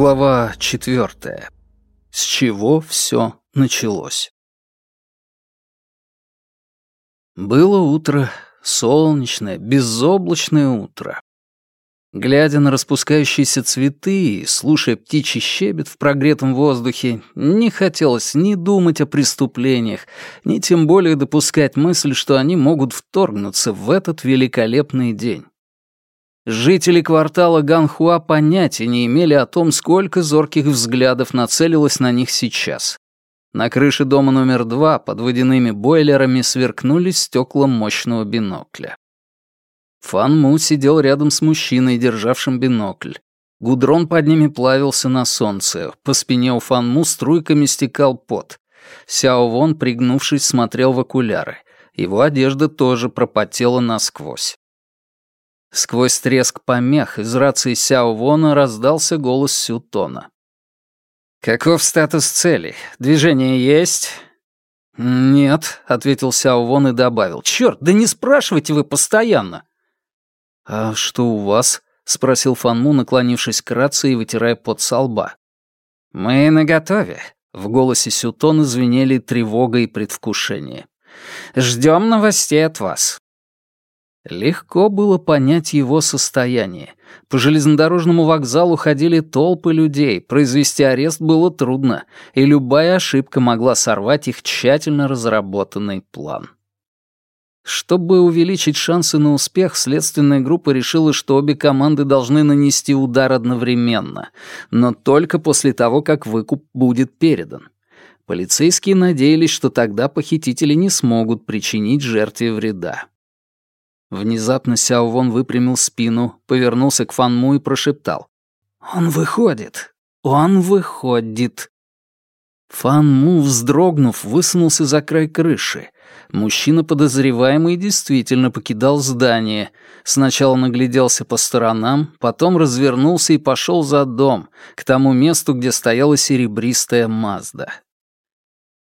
Глава четвертая. С чего все началось? Было утро, солнечное, безоблачное утро. Глядя на распускающиеся цветы и слушая птичий щебет в прогретом воздухе, не хотелось ни думать о преступлениях, ни тем более допускать мысль, что они могут вторгнуться в этот великолепный день. Жители квартала Ганхуа понятия не имели о том, сколько зорких взглядов нацелилось на них сейчас. На крыше дома номер два под водяными бойлерами сверкнули стекла мощного бинокля. Фан Му сидел рядом с мужчиной, державшим бинокль. Гудрон под ними плавился на солнце. По спине у Фан Му струйками стекал пот. Сяо Вон, пригнувшись, смотрел в окуляры. Его одежда тоже пропотела насквозь. Сквозь треск помех из рации Сяо Вона раздался голос Сютона. «Каков статус цели? Движение есть?» «Нет», — ответил Сяо Вон и добавил. «Чёрт, да не спрашивайте вы постоянно!» «А что у вас?» — спросил Фан Му, наклонившись к рации и вытирая пот со лба. «Мы наготове», — в голосе Сютона звенели тревога и предвкушение. «Ждем новостей от вас. Легко было понять его состояние. По железнодорожному вокзалу ходили толпы людей, произвести арест было трудно, и любая ошибка могла сорвать их тщательно разработанный план. Чтобы увеличить шансы на успех, следственная группа решила, что обе команды должны нанести удар одновременно, но только после того, как выкуп будет передан. Полицейские надеялись, что тогда похитители не смогут причинить жертве вреда. Внезапно Сяо Вон выпрямил спину, повернулся к Фан Му и прошептал. «Он выходит! Он выходит!» Фан Му, вздрогнув, высунулся за край крыши. Мужчина, подозреваемый, действительно покидал здание. Сначала нагляделся по сторонам, потом развернулся и пошел за дом, к тому месту, где стояла серебристая Мазда.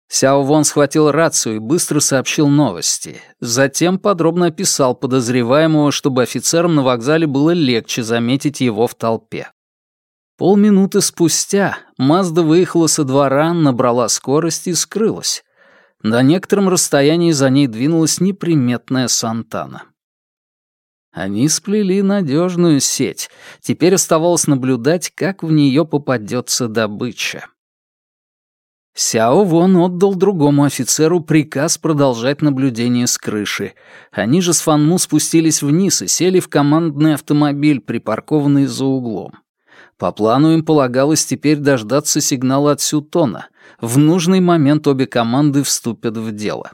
Сяо Вон схватил рацию и быстро сообщил новости. Затем подробно описал подозреваемого, чтобы офицерам на вокзале было легче заметить его в толпе. Полминуты спустя Мазда выехала со двора, набрала скорость и скрылась. На некотором расстоянии за ней двинулась неприметная Сантана. Они сплели надежную сеть. Теперь оставалось наблюдать, как в нее попадется добыча. Сяо Вон отдал другому офицеру приказ продолжать наблюдение с крыши. Они же с Фанму спустились вниз и сели в командный автомобиль, припаркованный за углом. По плану им полагалось теперь дождаться сигнала от Сютона. В нужный момент обе команды вступят в дело.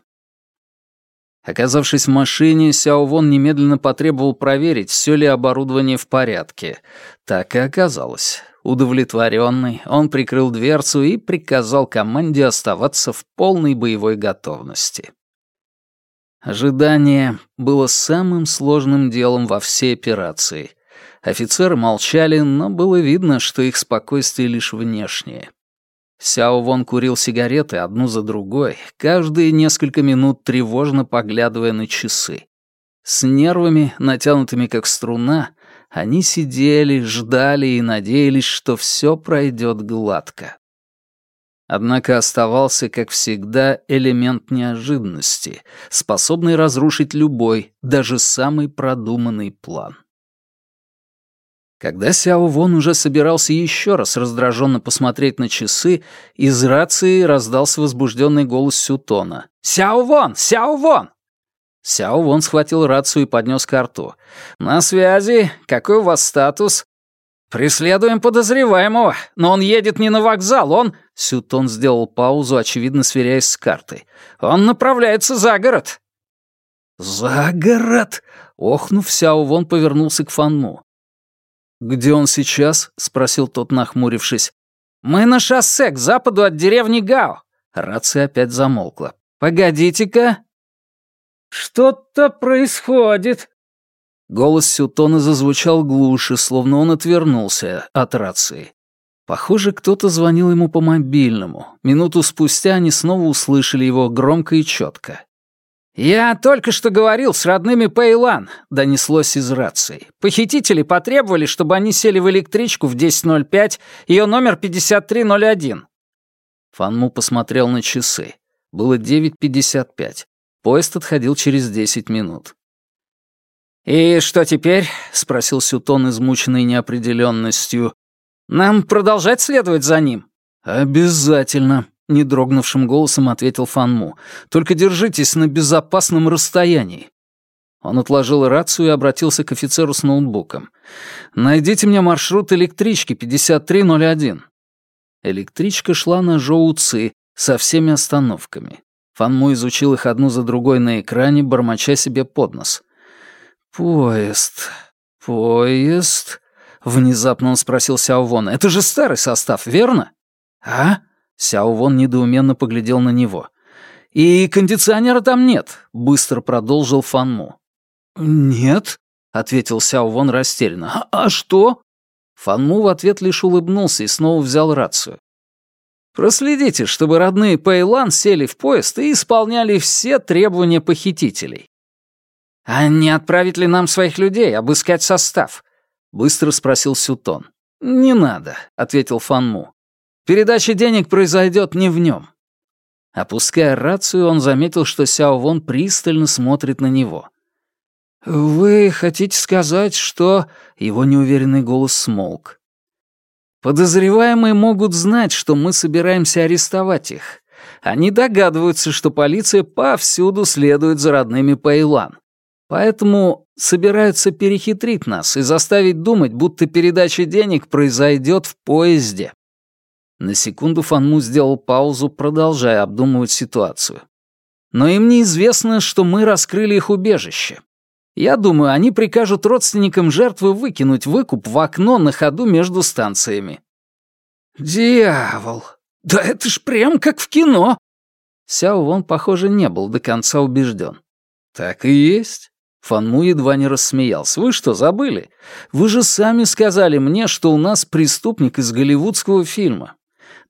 Оказавшись в машине, Сяо Вон немедленно потребовал проверить, все ли оборудование в порядке. Так и оказалось. Удовлетворенный, он прикрыл дверцу и приказал команде оставаться в полной боевой готовности. Ожидание было самым сложным делом во всей операции. Офицеры молчали, но было видно, что их спокойствие лишь внешнее. Сяо Вон курил сигареты одну за другой, каждые несколько минут тревожно поглядывая на часы. С нервами, натянутыми как струна, они сидели, ждали и надеялись, что все пройдет гладко. Однако оставался, как всегда, элемент неожиданности, способный разрушить любой, даже самый продуманный план. Когда Сяо Вон уже собирался еще раз раздраженно посмотреть на часы, из рации раздался возбужденный голос Сютона. «Сяо Вон! Сяо Вон! Сяо Вон схватил рацию и поднес к рту. «На связи. Какой у вас статус?» «Преследуем подозреваемого, но он едет не на вокзал, он...» Сютон сделал паузу, очевидно сверяясь с картой. «Он направляется за город». «За город?» Охнув, Сяо Вон повернулся к Фанму. «Где он сейчас?» — спросил тот, нахмурившись. «Мы на шоссе к западу от деревни Гао». Рация опять замолкла. «Погодите-ка, «Что-то происходит!» Голос Сютона зазвучал глуше, словно он отвернулся от рации. Похоже, кто-то звонил ему по мобильному. Минуту спустя они снова услышали его громко и четко. «Я только что говорил с родными Пейлан», — донеслось из рации. «Похитители потребовали, чтобы они сели в электричку в 10.05, ее номер 5301». Фанму посмотрел на часы. Было 9.55. Поезд отходил через 10 минут. «И что теперь?» — спросил Сютон, измученный неопределенностью. «Нам продолжать следовать за ним?» «Обязательно», — не дрогнувшим голосом ответил Фанму. «Только держитесь на безопасном расстоянии». Он отложил рацию и обратился к офицеру с ноутбуком. «Найдите мне маршрут электрички 5301». Электричка шла на Жоу-Ци со всеми остановками. Фанму изучил их одну за другой на экране, бормоча себе под нос. «Поезд, поезд...» — внезапно он спросил Сяо Вон. «Это же старый состав, верно?» «А?» Сяо Вон недоуменно поглядел на него. «И кондиционера там нет», — быстро продолжил Фанму. «Нет», — ответил Сяо Вон растерянно. «А, а что?» Фанму в ответ лишь улыбнулся и снова взял рацию. «Проследите, чтобы родные Пэйлан сели в поезд и исполняли все требования похитителей». «А не отправить ли нам своих людей обыскать состав?» — быстро спросил Сютон. «Не надо», — ответил Фанму. Передача денег произойдет не в нем. Опуская рацию, он заметил, что Сяо Вон пристально смотрит на него. «Вы хотите сказать, что...» Его неуверенный голос смолк. «Подозреваемые могут знать, что мы собираемся арестовать их. Они догадываются, что полиция повсюду следует за родными Пэйлан. Поэтому собираются перехитрить нас и заставить думать, будто передача денег произойдет в поезде. На секунду Фанму сделал паузу, продолжая обдумывать ситуацию. Но им неизвестно, что мы раскрыли их убежище. Я думаю, они прикажут родственникам жертвы выкинуть выкуп в окно на ходу между станциями. Дьявол! Да это ж прям как в кино! Сяо Вон, похоже, не был до конца убежден. Так и есть. Фанму едва не рассмеялся. «Вы что, забыли? Вы же сами сказали мне, что у нас преступник из голливудского фильма.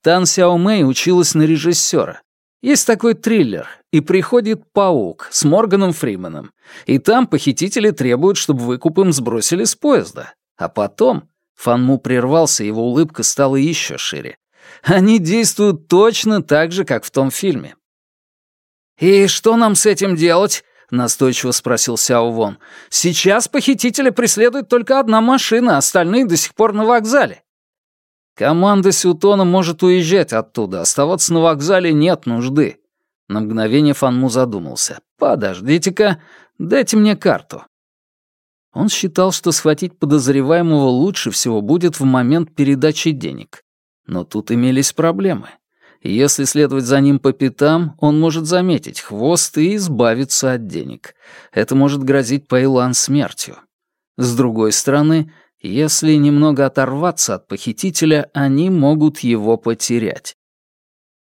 Тан Сяо Мэй училась на режиссера. Есть такой триллер «И приходит паук» с Морганом Фрименом. И там похитители требуют, чтобы выкуп им сбросили с поезда. А потом... Фанму прервался, его улыбка стала еще шире. Они действуют точно так же, как в том фильме. «И что нам с этим делать?» — настойчиво спросил Сяо Вон. «Сейчас похитителя преследует только одна машина, остальные до сих пор на вокзале. Команда Сютона может уезжать оттуда, оставаться на вокзале нет нужды. На мгновение Фанму задумался. «Подождите-ка, дайте мне карту». Он считал, что схватить подозреваемого лучше всего будет в момент передачи денег. Но тут имелись проблемы. Если следовать за ним по пятам, он может заметить хвост и избавиться от денег. Это может грозить Пейлан смертью. С другой стороны, если немного оторваться от похитителя, они могут его потерять.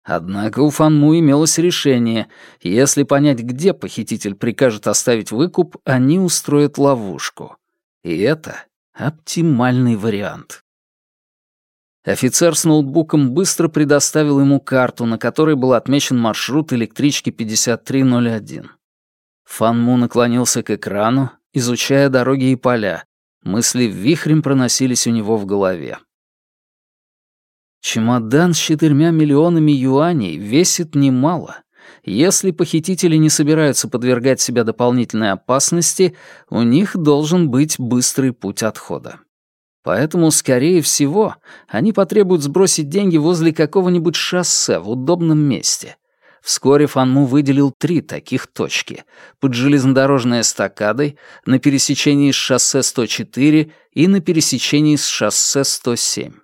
Однако у Фанму имелось решение. Если понять, где похититель прикажет оставить выкуп, они устроят ловушку. И это оптимальный вариант. Офицер с ноутбуком быстро предоставил ему карту, на которой был отмечен маршрут электрички 5301. Фанму наклонился к экрану, изучая дороги и поля, Мысли вихрем проносились у него в голове. Чемодан с четырьмя миллионами юаней весит немало. Если похитители не собираются подвергать себя дополнительной опасности, у них должен быть быстрый путь отхода. Поэтому, скорее всего, они потребуют сбросить деньги возле какого-нибудь шоссе в удобном месте. Вскоре Фанму выделил три таких точки — под железнодорожной эстакадой, на пересечении с шоссе 104 и на пересечении с шоссе 107.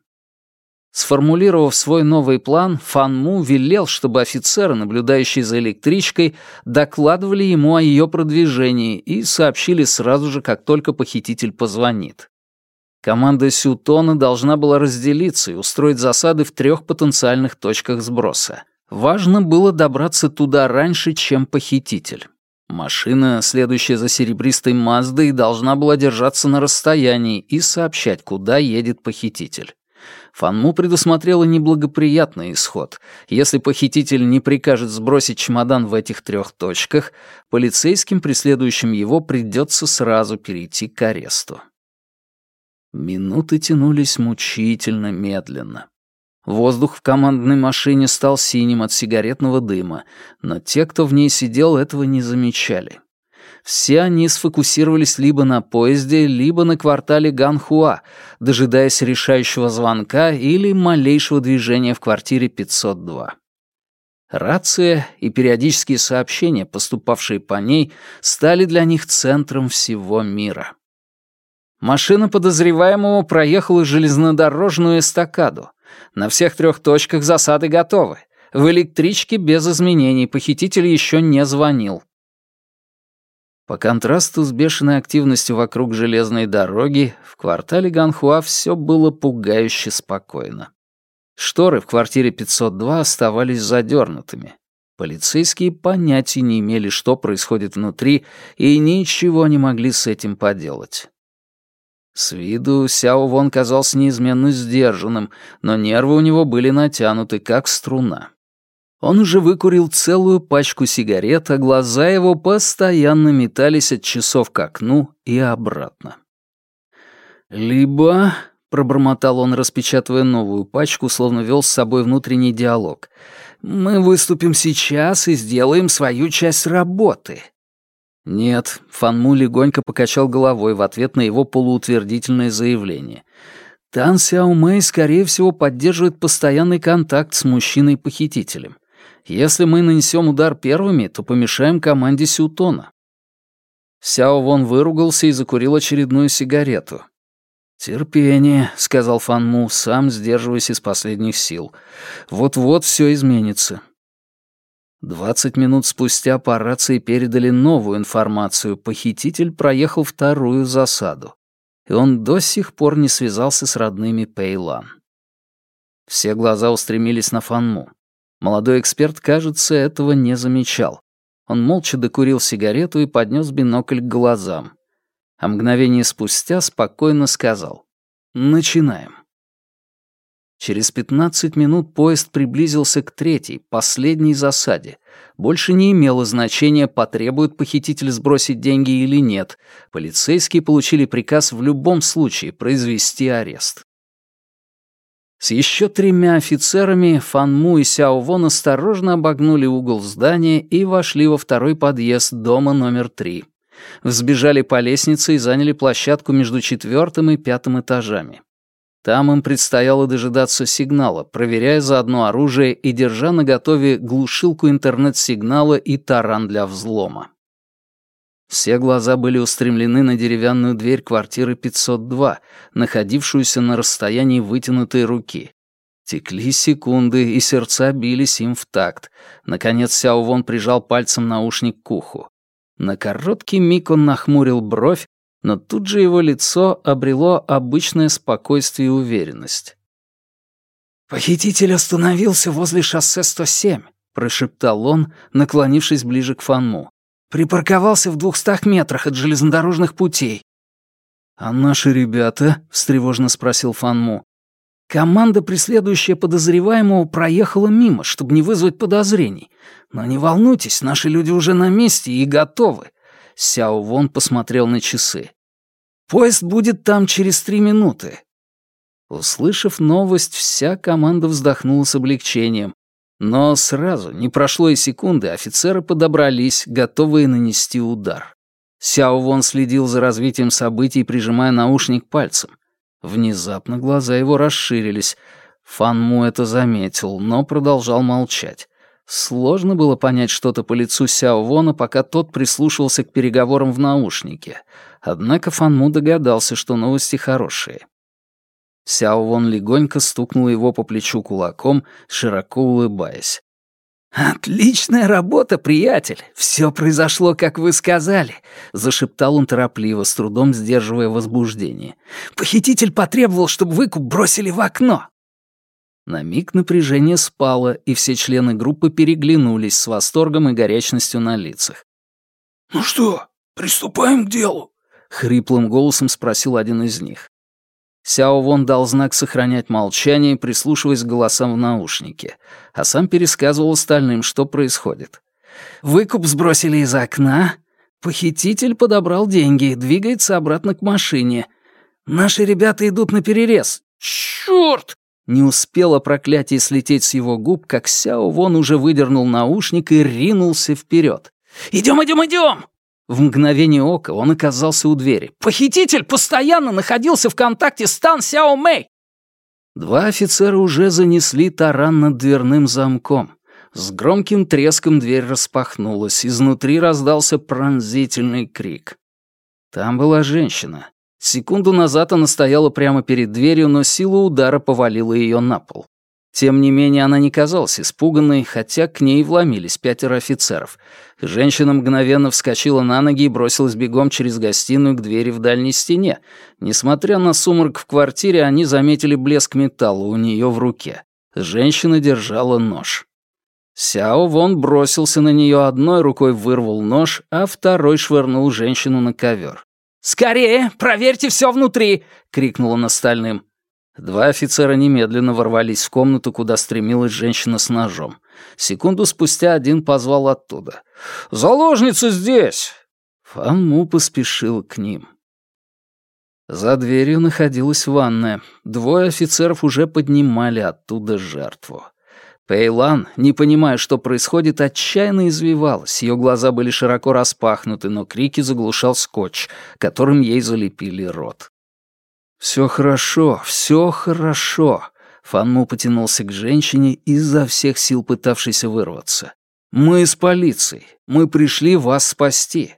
Сформулировав свой новый план, Фанму велел, чтобы офицеры, наблюдающие за электричкой, докладывали ему о ее продвижении и сообщили сразу же, как только похититель позвонит. Команда Сютона должна была разделиться и устроить засады в трех потенциальных точках сброса. Важно было добраться туда раньше, чем похититель. Машина, следующая за серебристой Маздой, должна была держаться на расстоянии и сообщать, куда едет похититель. Фанму предусмотрела неблагоприятный исход. Если похититель не прикажет сбросить чемодан в этих трех точках, полицейским, преследующим его, придется сразу перейти к аресту. Минуты тянулись мучительно медленно. Воздух в командной машине стал синим от сигаретного дыма, но те, кто в ней сидел, этого не замечали. Все они сфокусировались либо на поезде, либо на квартале Ганхуа, дожидаясь решающего звонка или малейшего движения в квартире 502. Рация и периодические сообщения, поступавшие по ней, стали для них центром всего мира. Машина подозреваемого проехала железнодорожную эстакаду. На всех трех точках засады готовы. В электричке без изменений похититель еще не звонил. По контрасту с бешеной активностью вокруг железной дороги, в квартале Ганхуа все было пугающе спокойно. Шторы в квартире 502 оставались задернутыми. Полицейские понятия не имели, что происходит внутри, и ничего не могли с этим поделать. С виду Сяо Вон казался неизменно сдержанным, но нервы у него были натянуты, как струна. Он уже выкурил целую пачку сигарет, а глаза его постоянно метались от часов к окну и обратно. «Либо...» — пробормотал он, распечатывая новую пачку, словно вел с собой внутренний диалог. «Мы выступим сейчас и сделаем свою часть работы». «Нет», — Фанму легонько покачал головой в ответ на его полуутвердительное заявление. «Тан Сяо Мэй, скорее всего, поддерживает постоянный контакт с мужчиной-похитителем. Если мы нанесем удар первыми, то помешаем команде Сютона». Сяо Вон выругался и закурил очередную сигарету. «Терпение», — сказал Фан Му, сам сдерживаясь из последних сил. «Вот-вот все изменится». Двадцать минут спустя по рации передали новую информацию. Похититель проехал вторую засаду. И он до сих пор не связался с родными Пейлан. Все глаза устремились на Фанму. Молодой эксперт, кажется, этого не замечал. Он молча докурил сигарету и поднес бинокль к глазам. А мгновение спустя спокойно сказал «Начинаем». Через 15 минут поезд приблизился к третьей, последней засаде. Больше не имело значения, потребует похититель сбросить деньги или нет. Полицейские получили приказ в любом случае произвести арест. С еще тремя офицерами Фан Му и Сяо Вон осторожно обогнули угол здания и вошли во второй подъезд дома номер три. Взбежали по лестнице и заняли площадку между четвертым и пятым этажами. Там им предстояло дожидаться сигнала, проверяя заодно оружие и держа наготове глушилку интернет-сигнала и таран для взлома. Все глаза были устремлены на деревянную дверь квартиры 502, находившуюся на расстоянии вытянутой руки. Текли секунды, и сердца бились им в такт. Наконец Сяо Вон прижал пальцем наушник к уху. На короткий миг он нахмурил бровь, но тут же его лицо обрело обычное спокойствие и уверенность. «Похититель остановился возле шоссе 107», — прошептал он, наклонившись ближе к Фанму. Припарковался в двухстах метрах от железнодорожных путей. «А наши ребята?» — встревожно спросил Фанму. «Команда, преследующая подозреваемого, проехала мимо, чтобы не вызвать подозрений. Но не волнуйтесь, наши люди уже на месте и готовы». Сяо Вон посмотрел на часы. «Поезд будет там через три минуты». Услышав новость, вся команда вздохнула с облегчением, но сразу, не прошло и секунды, офицеры подобрались, готовые нанести удар. Сяо Вон следил за развитием событий, прижимая наушник пальцем. Внезапно глаза его расширились. Фан Му это заметил, но продолжал молчать. Сложно было понять что-то по лицу Сяо Вона, пока тот прислушивался к переговорам в наушнике. Однако Фан Му догадался, что новости хорошие. Сяо Вон легонько стукнул его по плечу кулаком, широко улыбаясь. «Отличная работа, приятель! Все произошло, как вы сказали», — зашептал он торопливо, с трудом сдерживая возбуждение. «Похититель потребовал, чтобы выкуп бросили в окно». На миг напряжение спало, и все члены группы переглянулись с восторгом и горячностью на лицах. «Ну что, приступаем к делу?» — хриплым голосом спросил один из них. Сяо Вон дал знак сохранять молчание, прислушиваясь к голосам в наушнике, а сам пересказывал остальным, что происходит. «Выкуп сбросили из окна. Похититель подобрал деньги, двигается обратно к машине. Наши ребята идут на перерез. Чёрт!» Не успело проклятие слететь с его губ, как Сяо Вон уже выдернул наушник и ринулся вперед. «Идем, идем, идем!» В мгновение ока он оказался у двери. «Похититель постоянно находился в контакте с Тан Сяо Мэй!» Два офицера уже занесли таран над дверным замком. С громким треском дверь распахнулась, изнутри раздался пронзительный крик. Там была женщина. Секунду назад она стояла прямо перед дверью, но сила удара повалила ее на пол. Тем не менее, она не казалась испуганной, хотя к ней вломились пятеро офицеров. Женщина мгновенно вскочила на ноги и бросилась бегом через гостиную к двери в дальней стене. Несмотря на сумрак в квартире, они заметили блеск металла у нее в руке. Женщина держала нож. Сяо Вон бросился на нее одной рукой, вырвал нож, а второй швырнул женщину на ковер. «Скорее, проверьте все внутри!» — крикнул он остальным. Два офицера немедленно ворвались в комнату, куда стремилась женщина с ножом. Секунду спустя один позвал оттуда. «Заложница здесь!» Фан Му поспешил к ним. За дверью находилась ванная. Двое офицеров уже поднимали оттуда жертву. Пейлан, не понимая, что происходит, отчаянно извивалась. Ее глаза были широко распахнуты, но крики заглушал скотч, которым ей залепили рот. «Все хорошо, все хорошо», — Фанму потянулся к женщине, изо всех сил пытавшейся вырваться. «Мы из полиции. Мы пришли вас спасти».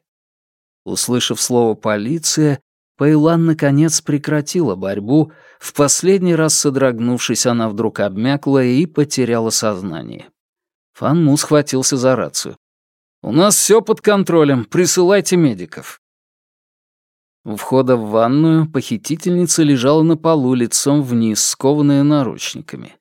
Услышав слово «полиция», Пейлан наконец прекратила борьбу, в последний раз содрогнувшись, она вдруг обмякла и потеряла сознание. Фанму схватился за рацию. «У нас все под контролем, присылайте медиков». У входа в ванную похитительница лежала на полу лицом вниз, скованная наручниками.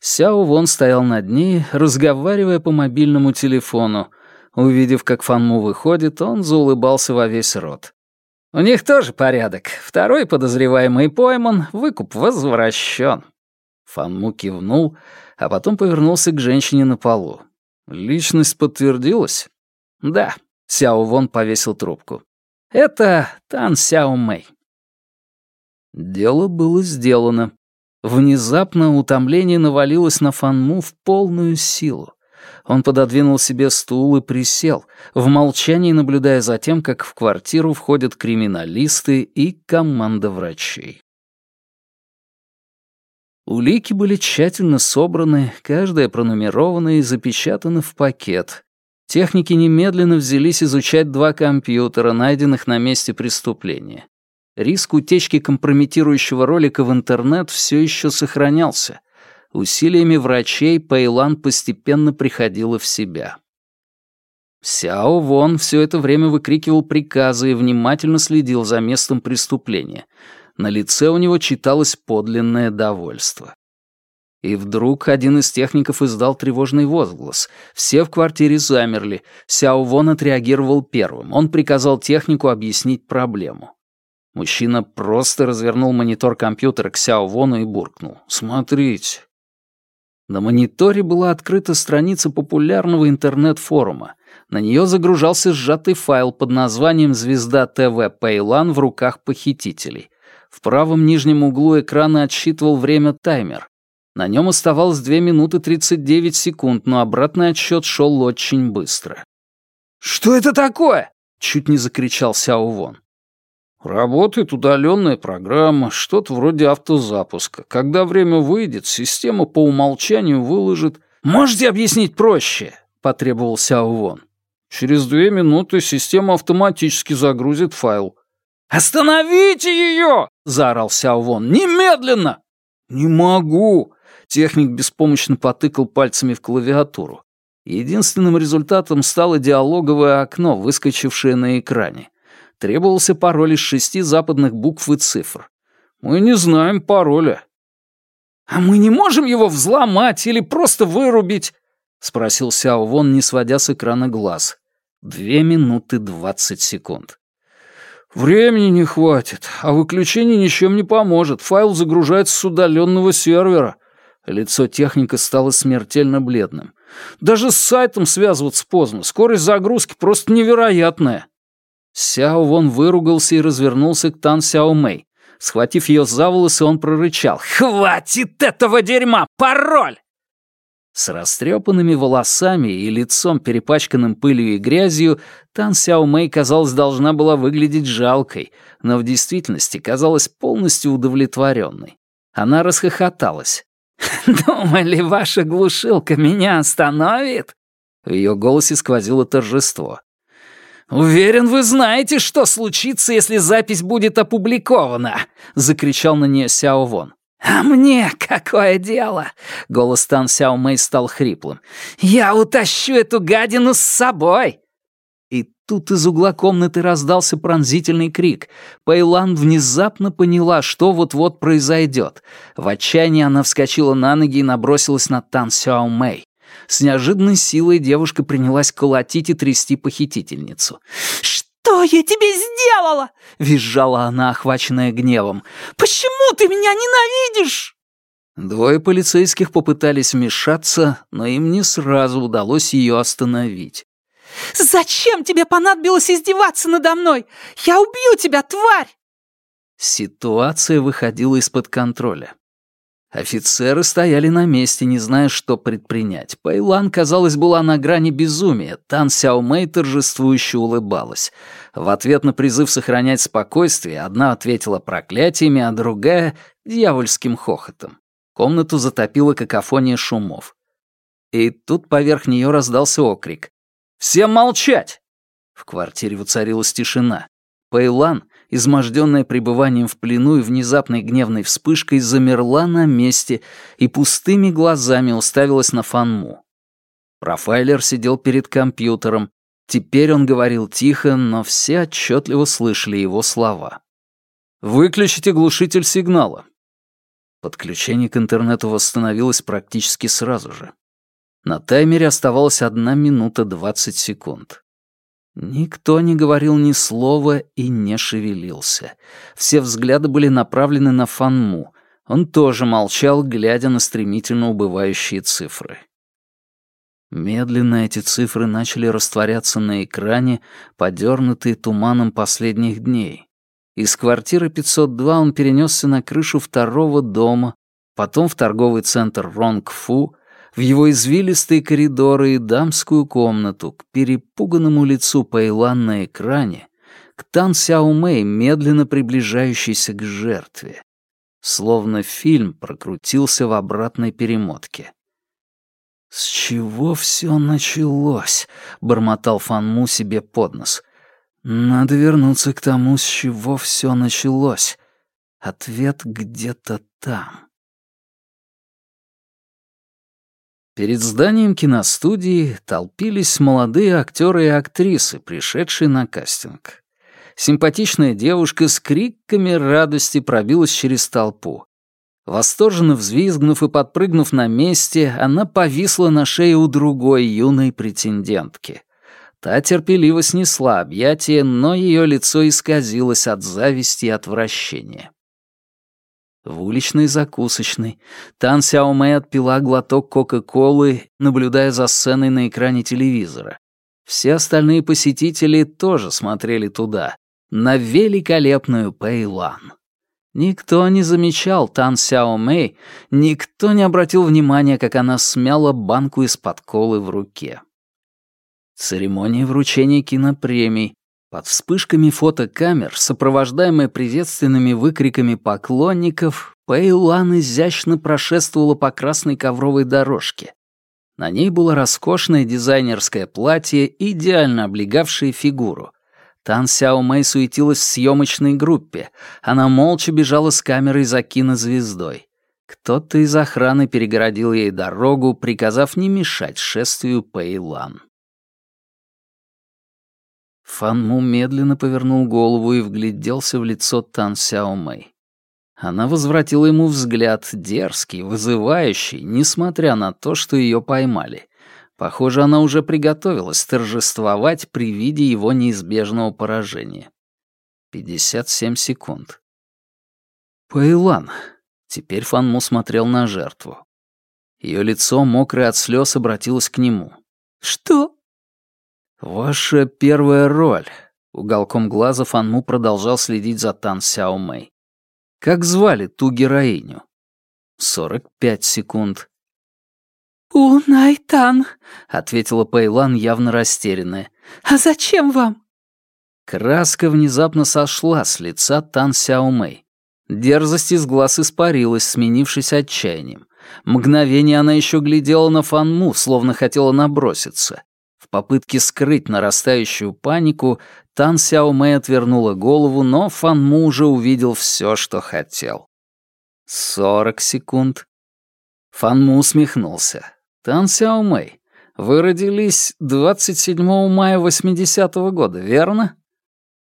Сяо Вон стоял над ней, разговаривая по мобильному телефону. Увидев, как Фанму выходит, он заулыбался во весь рот. «У них тоже порядок. Второй подозреваемый пойман, выкуп возвращен». Фанму кивнул, а потом повернулся к женщине на полу. «Личность подтвердилась?» «Да», — Сяо Вон повесил трубку. Это Тан Сяо Мэй. Дело было сделано. Внезапно утомление навалилось на Фанму в полную силу. Он пододвинул себе стул и присел, в молчании наблюдая за тем, как в квартиру входят криминалисты и команда врачей. Улики были тщательно собраны, каждая пронумерована и запечатана в пакет, Техники немедленно взялись изучать два компьютера, найденных на месте преступления. Риск утечки компрометирующего ролика в интернет все еще сохранялся. Усилиями врачей Пейлан постепенно приходила в себя. Сяо Вон все это время выкрикивал приказы и внимательно следил за местом преступления. На лице у него читалось подлинное довольство. И вдруг один из техников издал тревожный возглас. Все в квартире замерли. Сяо Вон отреагировал первым. Он приказал технику объяснить проблему. Мужчина просто развернул монитор компьютера к Сяо Вону и буркнул. «Смотрите». На мониторе была открыта страница популярного интернет-форума. На нее загружался сжатый файл под названием «Звезда ТВ Пейлан в руках похитителей». В правом нижнем углу экрана отсчитывал время таймер. На нем оставалось 2 минуты 39 секунд, но обратный отсчет шел очень быстро. «Что это такое?» — чуть не закричал Сяо Вон. «Работает удаленная программа, что-то вроде автозапуска. Когда время выйдет, система по умолчанию выложит...» «Можете объяснить проще?» — потребовал Сяо. «Через две минуты система автоматически загрузит файл». «Остановите ее!» — заорал Сяо. «Немедленно!» «Не могу!» Техник беспомощно потыкал пальцами в клавиатуру. Единственным результатом стало диалоговое окно, выскочившее на экране. Требовался пароль из шести западных букв и цифр. Мы не знаем пароля. «А мы не можем его взломать или просто вырубить?» — спросил Сяо Вон, не сводя с экрана глаз. Две минуты двадцать секунд. «Времени не хватит, а выключение ничем не поможет. Файл загружается с удаленного сервера». Лицо техника стало смертельно бледным. «Даже с сайтом связываться поздно. Скорость загрузки просто невероятная». Сяо Вон выругался и развернулся к Тан Сяо Мэй. Схватив ее за волосы, он прорычал. «Хватит этого дерьма! Пароль!» С растрепанными волосами и лицом, перепачканным пылью и грязью, Тан Сяо Мэй, казалось, должна была выглядеть жалкой, но в действительности казалась полностью удовлетворенной. Она расхохоталась. «Думали, ваша глушилка меня остановит?» В ее голосе сквозило торжество. «Уверен, вы знаете, что случится, если запись будет опубликована!» — закричал на нее Сяо Вон. «А мне какое дело?» — голос Тан Сяо Мэй стал хриплым. «Я утащу эту гадину с собой!» И тут из угла комнаты раздался пронзительный крик. Пэйлан внезапно поняла, что вот-вот произойдет. В отчаянии она вскочила на ноги и набросилась на Тан Сяо Мэй. С неожиданной силой девушка принялась колотить и трясти похитительницу. «Что я тебе сделала?» — визжала она, охваченная гневом. «Почему ты меня ненавидишь?» Двое полицейских попытались вмешаться, но им не сразу удалось ее остановить. «Зачем тебе понадобилось издеваться надо мной? Я убью тебя, тварь!» Ситуация выходила из-под контроля. Офицеры стояли на месте, не зная, что предпринять. Пайлан, казалось, была на грани безумия. Тан Сяомэй торжествующе улыбалась. В ответ на призыв сохранять спокойствие одна ответила проклятиями, а другая — дьявольским хохотом. Комнату затопила какофония шумов. И тут поверх нее раздался окрик. «Всем молчать!» В квартире воцарилась тишина. Пейлан, изможденная пребыванием в плену и внезапной гневной вспышкой, замерла на месте и пустыми глазами уставилась на Фанму. Профайлер сидел перед компьютером. Теперь он говорил тихо, но все отчетливо слышали его слова. «Выключите глушитель сигнала». Подключение к интернету восстановилось практически сразу же. На таймере оставалась одна минута двадцать секунд. Никто не говорил ни слова и не шевелился. Все взгляды были направлены на Фанму. Он тоже молчал, глядя на стремительно убывающие цифры. Медленно эти цифры начали растворяться на экране, подернутые туманом последних дней. Из квартиры 502 он перенесся на крышу второго дома, потом в торговый центр Ронгфу, в его извилистые коридоры и дамскую комнату, к перепуганному лицу Пэйлан на экране, к Тан Сяо Мэй, медленно приближающейся к жертве. Словно фильм прокрутился в обратной перемотке. «С чего все началось?» — бормотал Фанму себе под нос. «Надо вернуться к тому, с чего все началось. Ответ где-то там». Перед зданием киностудии толпились молодые актеры и актрисы, пришедшие на кастинг. Симпатичная девушка с криками радости пробилась через толпу. Восторженно взвизгнув и подпрыгнув на месте, она повисла на шее у другой юной претендентки. Та терпеливо снесла объятие, но ее лицо исказилось от зависти и отвращения. В уличной закусочной Тан Сяо Мэй отпила глоток Кока-Колы, наблюдая за сценой на экране телевизора. Все остальные посетители тоже смотрели туда, на великолепную Пэйлан. Никто не замечал Тан Сяо Мэй, никто не обратил внимания, как она смяла банку из-под колы в руке. Церемония вручения кинопремий, под вспышками фотокамер, сопровождаемая приветственными выкриками поклонников, Пэйлан изящно прошествовала по красной ковровой дорожке. На ней было роскошное дизайнерское платье, идеально облегавшее фигуру. Тан Сяо Мэй суетилась в съемочной группе. Она молча бежала с камерой за кинозвездой. Кто-то из охраны перегородил ей дорогу, приказав не мешать шествию Пэйлан. Фан Му медленно повернул голову и вгляделся в лицо Тан Сяо Мэй. Она возвратила ему взгляд, дерзкий, вызывающий, несмотря на то, что ее поймали. Похоже, она уже приготовилась торжествовать при виде его неизбежного поражения. 57 секунд. Пэйлан. Теперь Фанму смотрел на жертву. Ее лицо, мокрое от слез, обратилось к нему. «Что?» «Ваша первая роль», — уголком глаза Фанму продолжал следить за Тан Сяо Мэй. «Как звали ту героиню?» «Сорок пять секунд». «У Найтан», — ответила Пэйлан, явно растерянная. «А зачем вам?» Краска внезапно сошла с лица Тан Сяо Мэй. Дерзость из глаз испарилась, сменившись отчаянием. Мгновение она еще глядела на Фанму, словно хотела наброситься. Попытке скрыть нарастающую панику, Тан Сяо Мэй отвернула голову, но Фанму уже увидел все, что хотел. Сорок секунд. Фанму усмехнулся. Тан Сяо Мэй, вы родились 27 мая 80-го года, верно?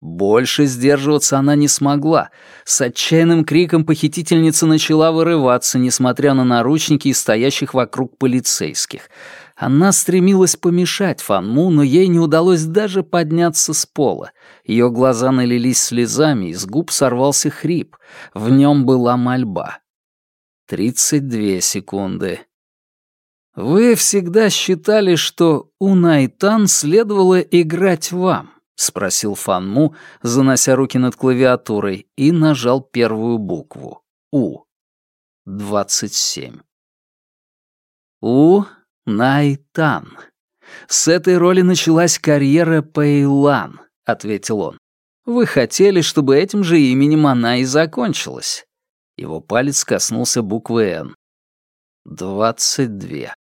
Больше сдерживаться она не смогла. С отчаянным криком похитительница начала вырываться, несмотря на наручники и стоящих вокруг полицейских. Она стремилась помешать Фанму, но ей не удалось даже подняться с пола. Ее глаза налились слезами, из губ сорвался хрип. В нем была мольба. Тридцать две секунды. Вы всегда считали, что у Найтан следовало играть вам. — спросил Фан Му, занося руки над клавиатурой, и нажал первую букву — У. Двадцать семь. У Найтан. С этой роли началась карьера Пэйлан, — ответил он. Вы хотели, чтобы этим же именем она и закончилась. Его палец коснулся буквы «Н». Двадцать две.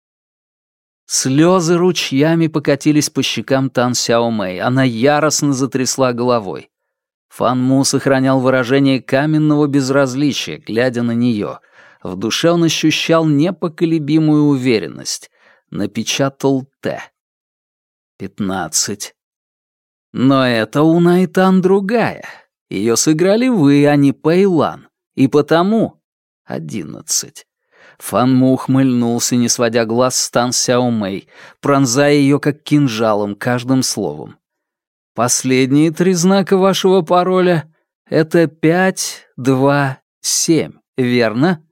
Слезы ручьями покатились по щекам Тан Сяо Мэй. Она яростно затрясла головой. Фан Му сохранял выражение каменного безразличия, глядя на нее. В душе он ощущал непоколебимую уверенность. Напечатал «Т». Пятнадцать. Но это у Найтан другая. Ее сыграли вы, а не Пэйлан. И потому одиннадцать. Фанму ухмыльнулся, не сводя глаз с Тан Сяо Мэй, пронзая ее как кинжалом каждым словом. «Последние три знака вашего пароля — это пять, два, семь, верно?»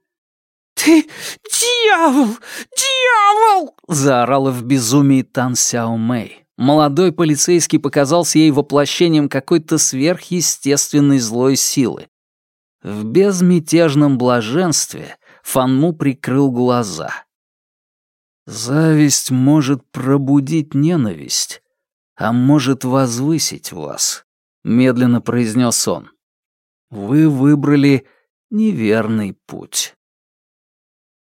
«Ты дьявол! Дьявол!» — заорала в безумии Тан Сяо Мэй. Молодой полицейский показался ей воплощением какой-то сверхъестественной злой силы. В безмятежном блаженстве Фанму прикрыл глаза. «Зависть может пробудить ненависть, а может возвысить вас», — медленно произнес он. «Вы выбрали неверный путь».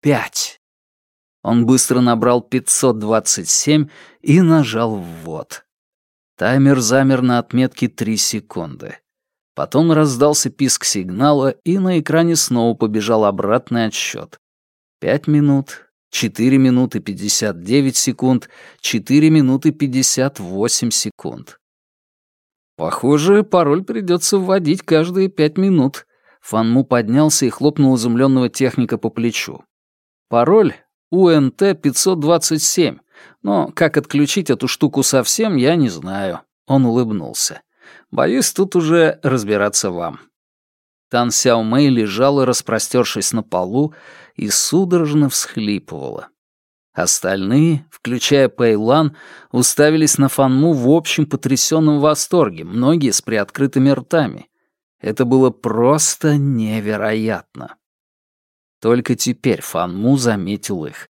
«Пять». Он быстро набрал 527 и нажал «ввод». Таймер замер на отметке 3 секунды. Потом раздался писк сигнала, и на экране снова побежал обратный отсчет. Пять минут, четыре минуты пятьдесят девять секунд, четыре минуты пятьдесят восемь секунд. Похоже, пароль придется вводить каждые пять минут. Фанму поднялся и хлопнул изумленного техника по плечу. Пароль УНТ-527, но как отключить эту штуку совсем, я не знаю. Он улыбнулся. Боюсь, тут уже разбираться вам». Тан Сяо Мэй лежала, распростершись на полу, и судорожно всхлипывала. Остальные, включая Пэйлан, уставились на Фанму в общем потрясенном восторге, многие с приоткрытыми ртами. Это было просто невероятно. Только теперь Фанму заметил их.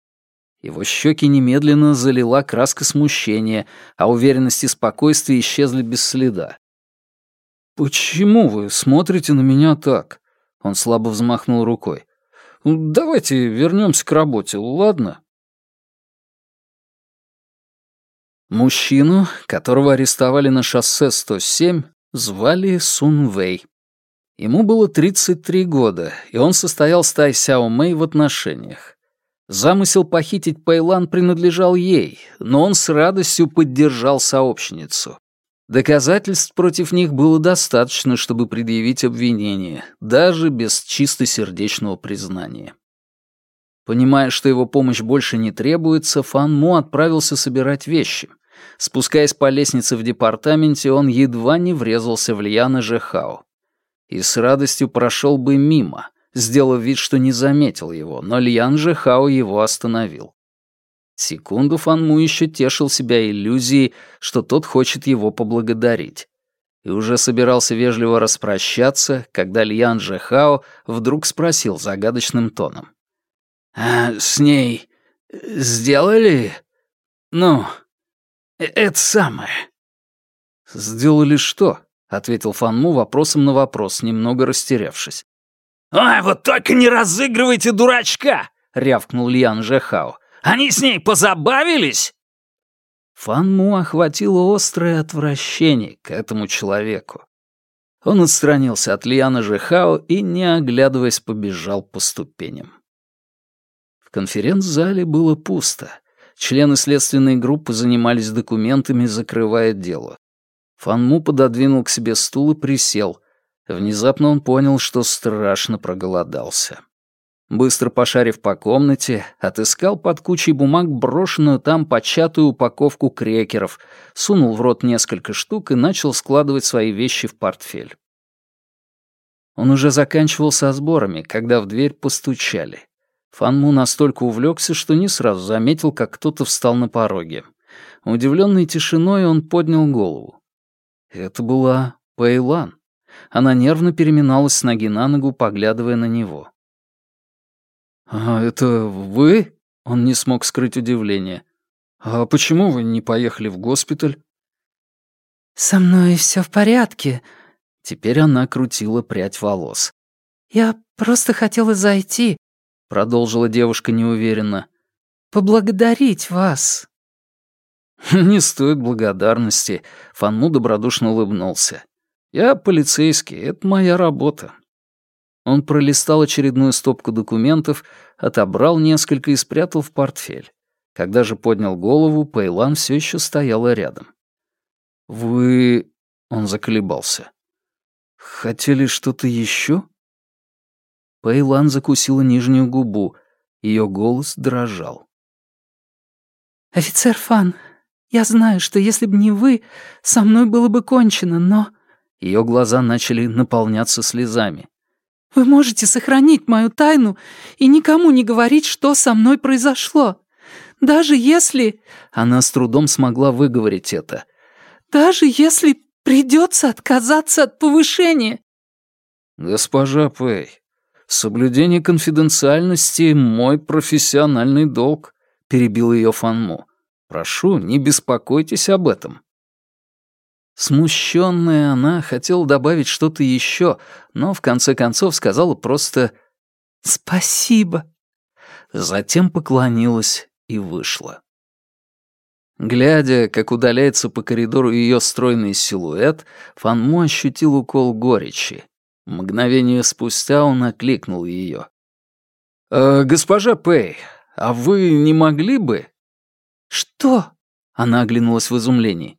Его щеки немедленно залила краска смущения, а уверенность и спокойствие исчезли без следа. «Почему вы смотрите на меня так?» Он слабо взмахнул рукой. «Давайте вернемся к работе, ладно?» Мужчину, которого арестовали на шоссе 107, звали Сун Вэй. Ему было 33 года, и он состоял с Тай Сяо Мэй в отношениях. Замысел похитить Пэйлан принадлежал ей, но он с радостью поддержал сообщницу. Доказательств против них было достаточно, чтобы предъявить обвинение, даже без чистосердечного признания. Понимая, что его помощь больше не требуется, Фан Му отправился собирать вещи. Спускаясь по лестнице в департаменте, он едва не врезался в Льяна Жехао. И с радостью прошел бы мимо, сделав вид, что не заметил его, но Льян Жехао его остановил. Секунду Фанму еще тешил себя иллюзией, что тот хочет его поблагодарить. И уже собирался вежливо распрощаться, когда Льян Жехао вдруг спросил загадочным тоном. «А с ней сделали? Ну, э, это самое». «Сделали что?» — ответил Фанму вопросом на вопрос, немного растерявшись. «Ой, вот только не разыгрывайте дурачка!» — рявкнул Льян Жехао. Они с ней позабавились?» Фанму охватило острое отвращение к этому человеку. Он отстранился от Лиана Жехао и, не оглядываясь, побежал по ступеням. В конференц-зале было пусто. Члены следственной группы занимались документами, закрывая дело. Фанму пододвинул к себе стул и присел. Внезапно он понял, что страшно проголодался. Быстро пошарив по комнате, отыскал под кучей бумаг брошенную там початую упаковку крекеров, сунул в рот несколько штук и начал складывать свои вещи в портфель. Он уже заканчивал со сборами, когда в дверь постучали. Фанму настолько увлекся, что не сразу заметил, как кто-то встал на пороге. Удивленный тишиной он поднял голову. Это была Пейлан. Она нервно переминалась с ноги на ногу, поглядывая на него. «А это вы?» — он не смог скрыть удивление. «А почему вы не поехали в госпиталь?» «Со мной все в порядке». Теперь она крутила прядь волос. «Я просто хотела зайти», — продолжила девушка неуверенно. «Поблагодарить вас». «Не стоит благодарности», — Фанму добродушно улыбнулся. «Я полицейский, это моя работа. Он пролистал очередную стопку документов, отобрал несколько и спрятал в портфель. Когда же поднял голову, Пейлан все еще стояла рядом. «Вы...» — он заколебался. «Хотели что-то еще?» Пейлан закусила нижнюю губу. Ее голос дрожал. «Офицер Фан, я знаю, что если бы не вы, со мной было бы кончено, но...» Ее глаза начали наполняться слезами. Вы можете сохранить мою тайну и никому не говорить, что со мной произошло. Даже если...» Она с трудом смогла выговорить это. «Даже если придется отказаться от повышения». «Госпожа Пэй, соблюдение конфиденциальности — мой профессиональный долг», — перебил ее Фанму. «Прошу, не беспокойтесь об этом». Смущенная она хотела добавить что-то еще, но в конце концов сказала просто «Спасибо». Затем поклонилась и вышла. Глядя, как удаляется по коридору ее стройный силуэт, Фанму ощутил укол горечи. Мгновение спустя он окликнул ее. «Э, «Госпожа Пэй, а вы не могли бы...» «Что?» — она оглянулась в изумлении.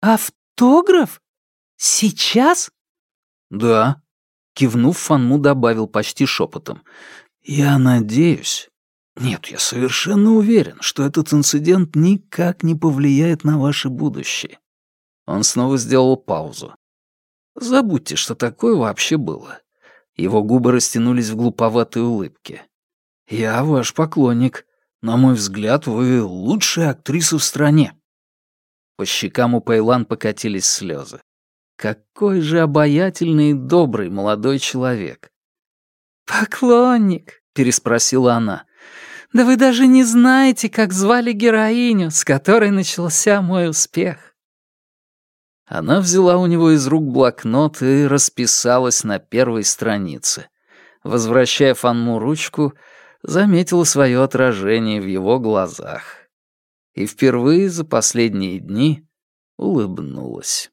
«Авто?» «Автограф? Сейчас?» «Да», — кивнув, Фанму добавил почти шепотом. «Я надеюсь. Нет, я совершенно уверен, что этот инцидент никак не повлияет на ваше будущее». Он снова сделал паузу. «Забудьте, что такое вообще было». Его губы растянулись в глуповатой улыбке. «Я ваш поклонник. На мой взгляд, вы лучшая актриса в стране». По щекам у Пейлан покатились слезы. Какой же обаятельный и добрый молодой человек. «Поклонник?» — переспросила она. «Да вы даже не знаете, как звали героиню, с которой начался мой успех». Она взяла у него из рук блокнот и расписалась на первой странице. Возвращая Фанму ручку, заметила свое отражение в его глазах и впервые за последние дни улыбнулась.